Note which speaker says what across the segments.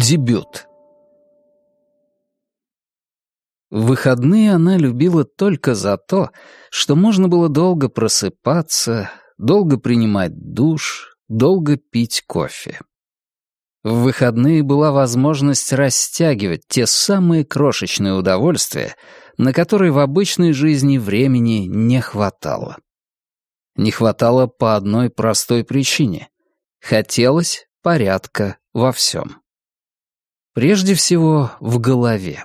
Speaker 1: Дебют. В выходные она любила только за то, что можно было долго просыпаться, долго принимать душ, долго пить кофе. В выходные была возможность растягивать те самые крошечные удовольствия, на которые в обычной жизни времени не хватало. Не хватало по одной простой причине. Хотелось порядка во всем. Прежде всего, в голове.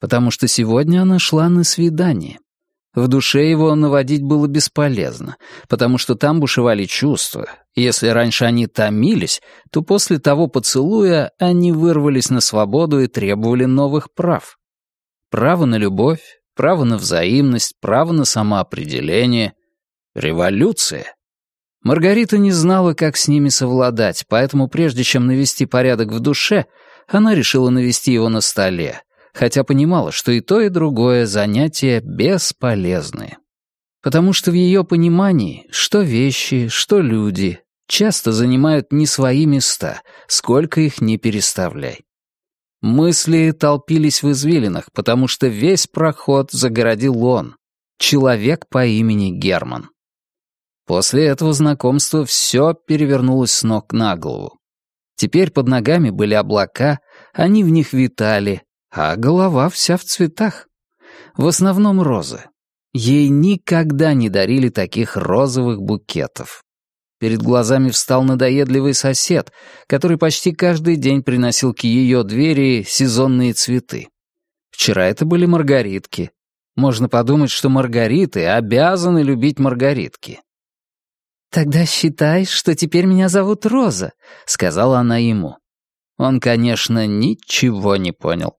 Speaker 1: Потому что сегодня она шла на свидание. В душе его наводить было бесполезно, потому что там бушевали чувства. Если раньше они томились, то после того поцелуя они вырвались на свободу и требовали новых прав. Право на любовь, право на взаимность, право на самоопределение. Революция. Маргарита не знала, как с ними совладать, поэтому прежде чем навести порядок в душе, она решила навести его на столе, хотя понимала, что и то, и другое занятия бесполезные. Потому что в ее понимании, что вещи, что люди часто занимают не свои места, сколько их не переставляй. Мысли толпились в извилинах, потому что весь проход загородил он, человек по имени Герман. После этого знакомства все перевернулось с ног на голову. Теперь под ногами были облака, они в них витали, а голова вся в цветах. В основном розы. Ей никогда не дарили таких розовых букетов. Перед глазами встал надоедливый сосед, который почти каждый день приносил к ее двери сезонные цветы. Вчера это были маргаритки. Можно подумать, что маргариты обязаны любить маргаритки.
Speaker 2: «Тогда считай, что теперь меня зовут Роза», — сказала она ему.
Speaker 1: Он, конечно, ничего не понял.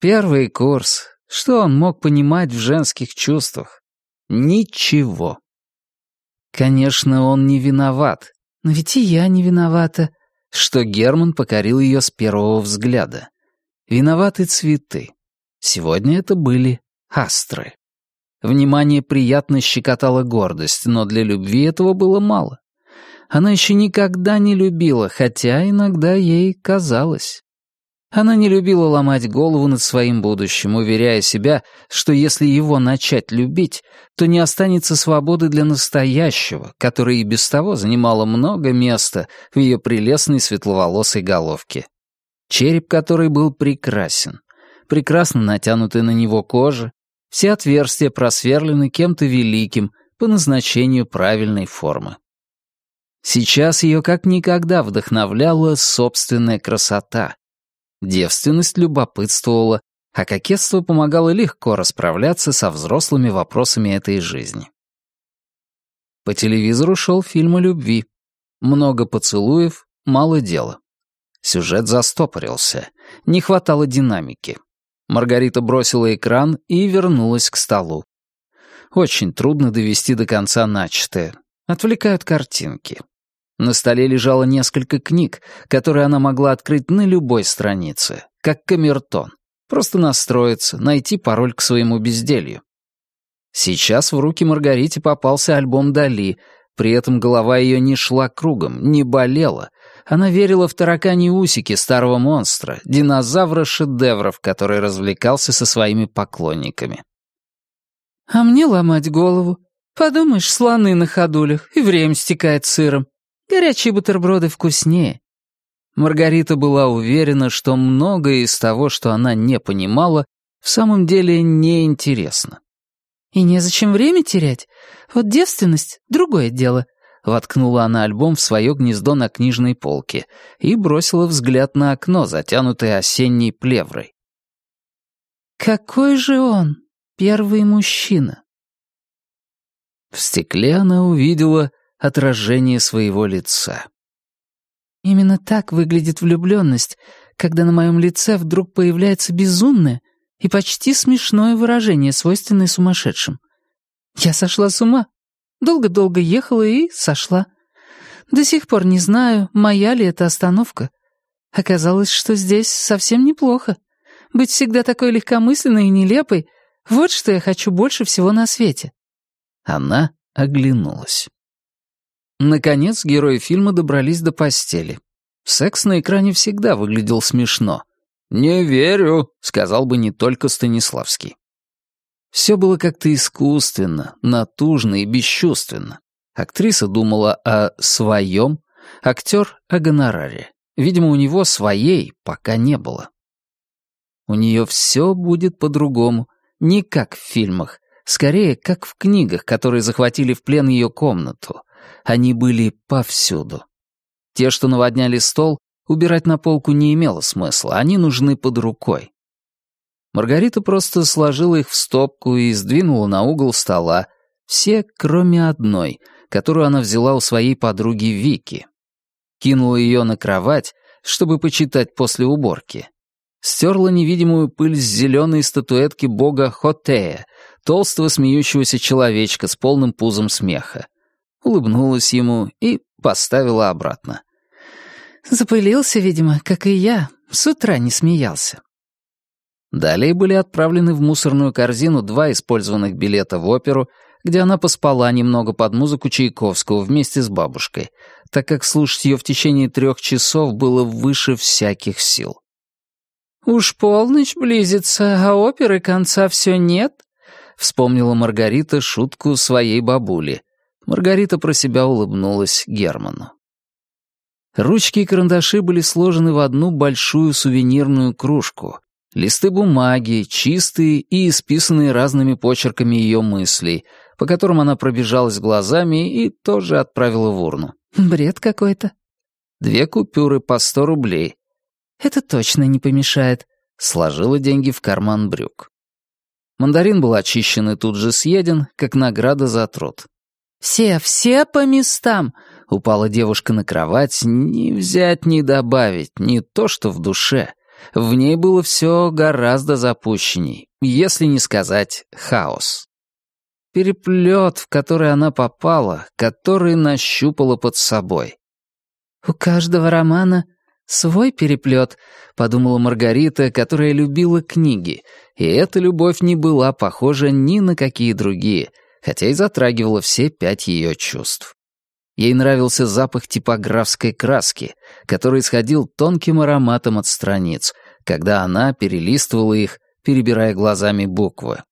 Speaker 1: Первый курс. Что он мог понимать в женских чувствах? Ничего. Конечно, он не виноват.
Speaker 2: Но ведь и я не виновата.
Speaker 1: Что Герман покорил ее с первого взгляда. Виноваты цветы. Сегодня это были астры. Внимание приятно щекотало гордость, но для любви этого было мало. Она еще никогда не любила, хотя иногда ей казалось. Она не любила ломать голову над своим будущим, уверяя себя, что если его начать любить, то не останется свободы для настоящего, которое и без того занимало много места в ее прелестной светловолосой головке. Череп которой был прекрасен, прекрасно натянутая на него кожа, все отверстия просверлены кем-то великим по назначению правильной формы. Сейчас ее как никогда вдохновляла собственная красота, Девственность любопытствовала, а кокетство помогало легко расправляться со взрослыми вопросами этой жизни. По телевизору шел фильм о любви. Много поцелуев, мало дела. Сюжет застопорился, не хватало динамики. Маргарита бросила экран и вернулась к столу. Очень трудно довести до конца начатое. Отвлекают картинки. На столе лежало несколько книг, которые она могла открыть на любой странице, как камертон. Просто настроиться, найти пароль к своему безделью. Сейчас в руки Маргарите попался альбом Дали, при этом голова ее не шла кругом, не болела. Она верила в таракани усики старого монстра, динозавра шедевров, который развлекался со своими поклонниками.
Speaker 2: «А мне ломать голову. Подумаешь, слоны на ходулях, и время стекает сыром. Горячие бутерброды вкуснее.
Speaker 1: Маргарита была уверена, что многое из того, что она не понимала, в самом деле неинтересно.
Speaker 2: «И незачем время терять. Вот девственность — другое дело», — воткнула она альбом в свое гнездо на книжной полке и бросила взгляд на окно, затянутое осенней плеврой. «Какой же он, первый мужчина?»
Speaker 1: В стекле она увидела отражение своего лица.
Speaker 2: Именно так выглядит влюбленность, когда на моем лице вдруг появляется безумное и почти смешное выражение, свойственное сумасшедшим. Я сошла с ума. Долго-долго ехала и сошла. До сих пор не знаю, моя ли это остановка. Оказалось, что здесь совсем неплохо. Быть всегда такой легкомысленной и нелепой — вот что я хочу больше всего на свете.
Speaker 1: Она оглянулась. Наконец герои фильма добрались до постели. Секс на экране всегда выглядел смешно. «Не верю», — сказал бы не только Станиславский. Все было как-то искусственно, натужно и бесчувственно. Актриса думала о своем, актер — о гонораре. Видимо, у него своей пока не было. У нее все будет по-другому, не как в фильмах, скорее, как в книгах, которые захватили в плен ее комнату. Они были повсюду. Те, что наводняли стол, убирать на полку не имело смысла, они нужны под рукой. Маргарита просто сложила их в стопку и сдвинула на угол стола, все, кроме одной, которую она взяла у своей подруги Вики. Кинула ее на кровать, чтобы почитать после уборки. Стерла невидимую пыль с зеленой статуэтки бога Хотея, толстого смеющегося человечка с полным пузом смеха. Улыбнулась ему и поставила обратно.
Speaker 2: Запылился, видимо, как и я. С утра не смеялся.
Speaker 1: Далее были отправлены в мусорную корзину два использованных билета в оперу, где она поспала немного под музыку Чайковского вместе с бабушкой, так как слушать ее в течение трех часов было выше всяких сил.
Speaker 2: «Уж полночь близится, а оперы конца все нет», — вспомнила Маргарита шутку своей бабули. Маргарита про себя улыбнулась Герману.
Speaker 1: Ручки и карандаши были сложены в одну большую сувенирную кружку, Листы бумаги, чистые и исписанные разными почерками ее мыслей, по которым она пробежалась глазами и тоже отправила в урну.
Speaker 2: «Бред какой-то».
Speaker 1: Две купюры по сто рублей.
Speaker 2: «Это точно не помешает», —
Speaker 1: сложила деньги в карман брюк. Мандарин был очищен и тут же съеден, как награда за труд.
Speaker 2: «Все, все по местам!» — упала девушка на кровать, ни взять, ни добавить, не то что в душе.
Speaker 1: В ней было все гораздо запущенней, если не сказать хаос. Переплет, в который она попала, который нащупала под собой.
Speaker 2: «У каждого романа свой переплет», — подумала Маргарита, которая любила книги, и эта любовь не была похожа ни на какие другие, хотя и затрагивала все пять ее чувств. Ей нравился запах типографской краски, который исходил тонким ароматом от страниц, когда она перелистывала их, перебирая глазами буквы.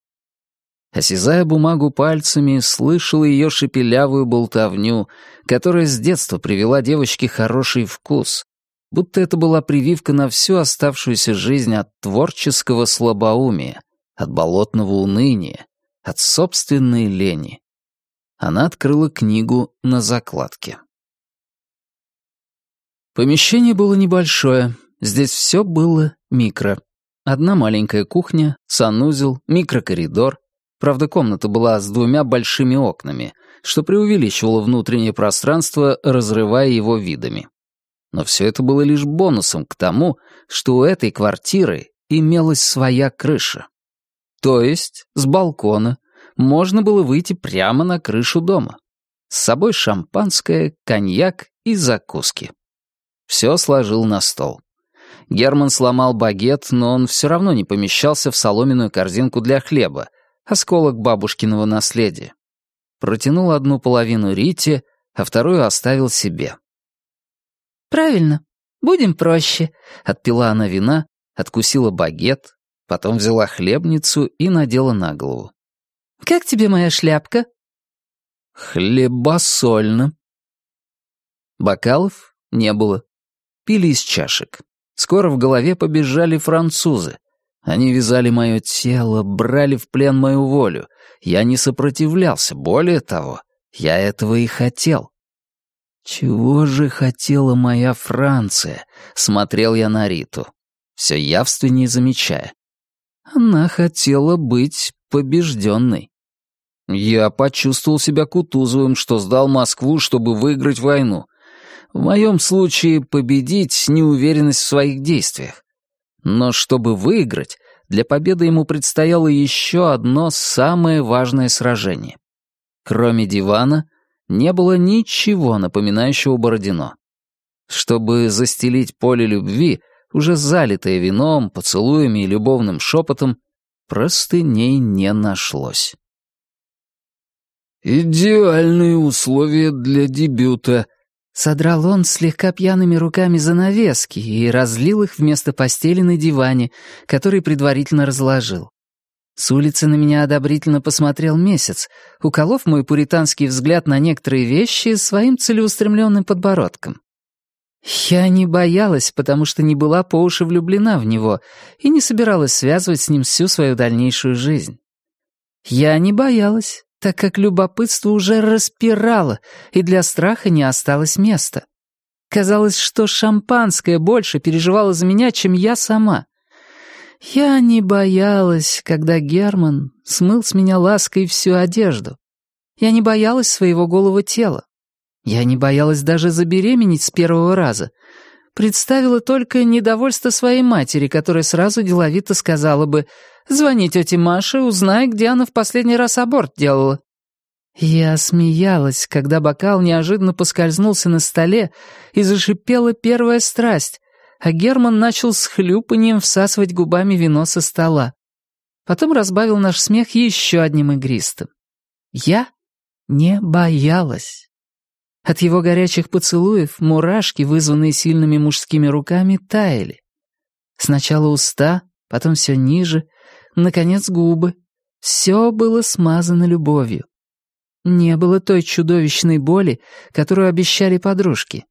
Speaker 2: Осязая бумагу пальцами, слышала ее шепелявую болтовню, которая с детства привела девочке хороший вкус, будто это была прививка на всю оставшуюся жизнь от творческого слабоумия, от болотного уныния, от собственной лени. Она открыла книгу на закладке. Помещение было небольшое, здесь все было микро. Одна маленькая кухня, санузел, микрокоридор. Правда, комната была с двумя большими окнами, что преувеличивало внутреннее пространство, разрывая его видами. Но все это было лишь бонусом к тому, что у этой квартиры имелась своя крыша. То есть с балкона можно было выйти прямо на крышу дома. С собой шампанское, коньяк и закуски. Все сложил на стол. Герман сломал багет, но он все равно не помещался в соломенную корзинку для хлеба, осколок бабушкиного наследия. Протянул одну половину Рите, а вторую оставил себе. «Правильно, будем проще», —
Speaker 1: отпила она вина, откусила багет, потом взяла хлебницу и надела на голову.
Speaker 2: Как тебе моя шляпка?»
Speaker 1: «Хлебосольно». Бокалов не было. Пили из чашек. Скоро в голове побежали французы. Они вязали мое тело, брали в плен мою волю. Я не сопротивлялся, более того, я этого и хотел. Чего же хотела моя Франция? Смотрел я на Риту, все явственнее замечая. Она хотела быть побежденной. Я почувствовал себя Кутузовым, что сдал Москву, чтобы выиграть войну. В моем случае победить — неуверенность в своих действиях. Но чтобы выиграть, для победы ему предстояло еще одно самое важное сражение. Кроме дивана, не было ничего напоминающего Бородино. Чтобы застелить поле любви, уже залитое вином, поцелуями и любовным шепотом, простыней не нашлось. «Идеальные условия для дебюта»,
Speaker 2: Содрал он слегка пьяными руками занавески и разлил их вместо постели на диване, который предварительно разложил. С улицы на меня одобрительно посмотрел месяц, уколов мой пуританский взгляд на некоторые вещи своим целеустремленным подбородком. Я не боялась, потому что не была по уши влюблена в него и не собиралась связывать с ним всю свою дальнейшую жизнь. Я не боялась, так как любопытство уже распирало, и для страха не осталось места. Казалось, что шампанское больше переживало за меня, чем я сама. Я не боялась, когда Герман смыл с меня лаской всю одежду. Я не боялась своего голого тела. Я не боялась даже забеременеть с первого раза. Представила только недовольство своей матери, которая сразу деловито сказала бы «Звони тете Маше, узнай, где она в последний раз аборт делала». Я смеялась, когда бокал неожиданно поскользнулся на столе и зашипела первая страсть, а Герман начал с хлюпанием всасывать губами вино со стола. Потом разбавил наш смех еще одним игристым. Я не боялась. От его горячих поцелуев мурашки, вызванные сильными мужскими руками, таяли. Сначала уста, потом все ниже, наконец губы. Все было смазано любовью. Не было той чудовищной боли, которую обещали подружки.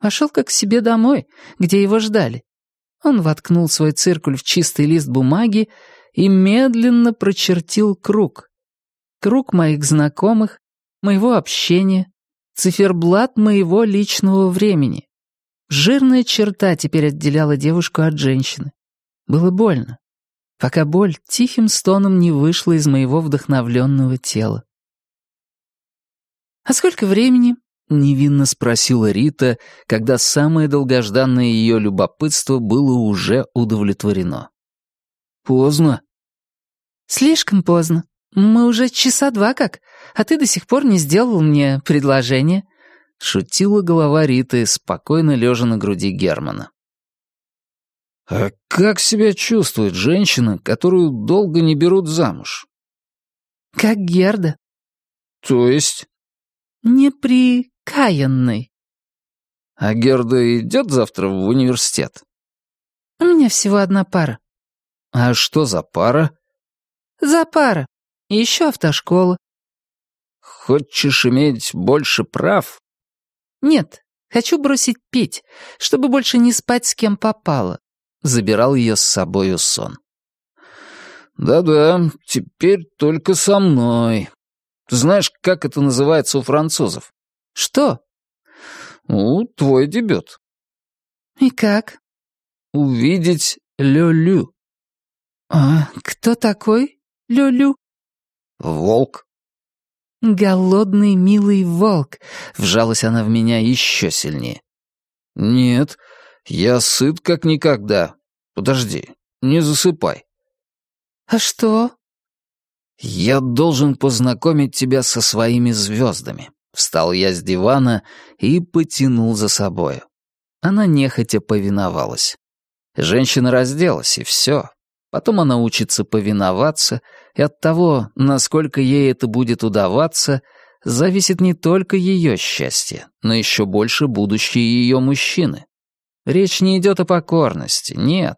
Speaker 2: Пошел как к себе домой, где его ждали. Он воткнул свой циркуль в чистый лист бумаги и медленно прочертил круг. Круг моих знакомых, моего общения, циферблат моего личного времени. Жирная черта теперь отделяла девушку от женщины. Было больно, пока боль тихим стоном не вышла из моего вдохновленного тела. «А сколько времени?» — невинно спросила Рита, когда самое долгожданное ее любопытство было уже удовлетворено.
Speaker 1: «Поздно».
Speaker 2: «Слишком поздно. Мы уже часа два как, а ты до сих пор не сделал мне предложение», — шутила голова Риты, спокойно лежа на груди Германа.
Speaker 1: «А как себя чувствует женщина, которую долго не берут замуж?»
Speaker 2: «Как Герда».
Speaker 1: «То есть?»
Speaker 2: «Непри...» каянный.
Speaker 1: А Герда идет завтра в университет?
Speaker 2: У меня всего одна пара.
Speaker 1: А что за пара?
Speaker 2: За пара. И еще автошкола.
Speaker 1: Хочешь иметь больше прав?
Speaker 2: Нет, хочу бросить пить, чтобы больше не спать с кем попало. Забирал ее с собою сон.
Speaker 1: Да-да, теперь только со мной. Ты знаешь, как это называется у французов?
Speaker 2: «Что?»
Speaker 1: «Ну, твой дебют».
Speaker 2: «И как?»
Speaker 1: «Увидеть Лёлю».
Speaker 2: «А кто такой Лёлю?»
Speaker 1: «Волк».
Speaker 2: «Голодный милый волк», — вжалась она в меня еще сильнее.
Speaker 1: «Нет, я сыт как никогда. Подожди, не засыпай».
Speaker 2: «А что?»
Speaker 1: «Я должен познакомить тебя со своими звездами. Встал я с дивана и потянул за собою. Она нехотя повиновалась. Женщина разделась, и все. Потом она учится повиноваться, и от того, насколько ей это будет удаваться, зависит не только ее счастье, но еще больше будущее ее мужчины. Речь не идет о покорности, нет.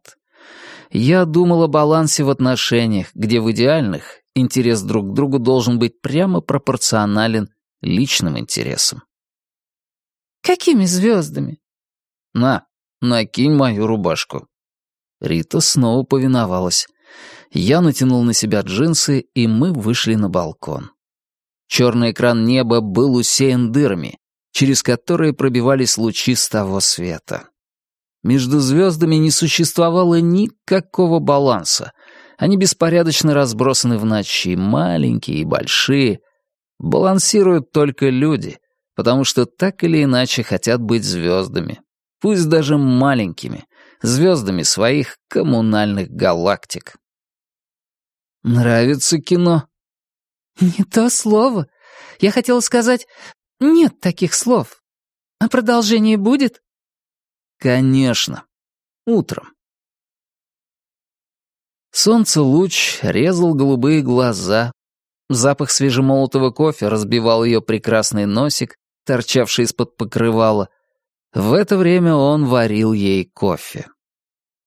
Speaker 1: Я думал о балансе в отношениях, где в идеальных интерес друг к другу должен быть прямо пропорционален личным интересам.
Speaker 2: «Какими звездами?»
Speaker 1: «На, накинь мою рубашку». Рита снова повиновалась. Я натянул на себя джинсы, и мы вышли на балкон. Черный экран неба был усеян дырами, через которые пробивались лучи с того света. Между звездами не существовало никакого баланса. Они беспорядочно разбросаны в ночи, маленькие и большие, Балансируют только люди, потому что так или иначе хотят быть звездами, пусть даже маленькими, звездами своих коммунальных галактик. Нравится кино?
Speaker 2: Не то слово. Я хотела сказать, нет таких слов. А продолжение будет?
Speaker 1: Конечно. Утром. Солнце луч резал голубые глаза, Запах свежемолотого кофе разбивал ее прекрасный носик, торчавший из-под покрывала. В это время он варил ей кофе.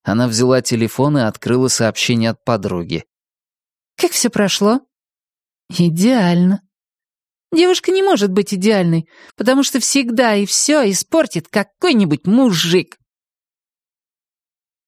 Speaker 1: Она взяла телефон и открыла сообщение от подруги.
Speaker 2: «Как все прошло?» «Идеально». «Девушка не может быть идеальной, потому что всегда и все испортит какой-нибудь мужик».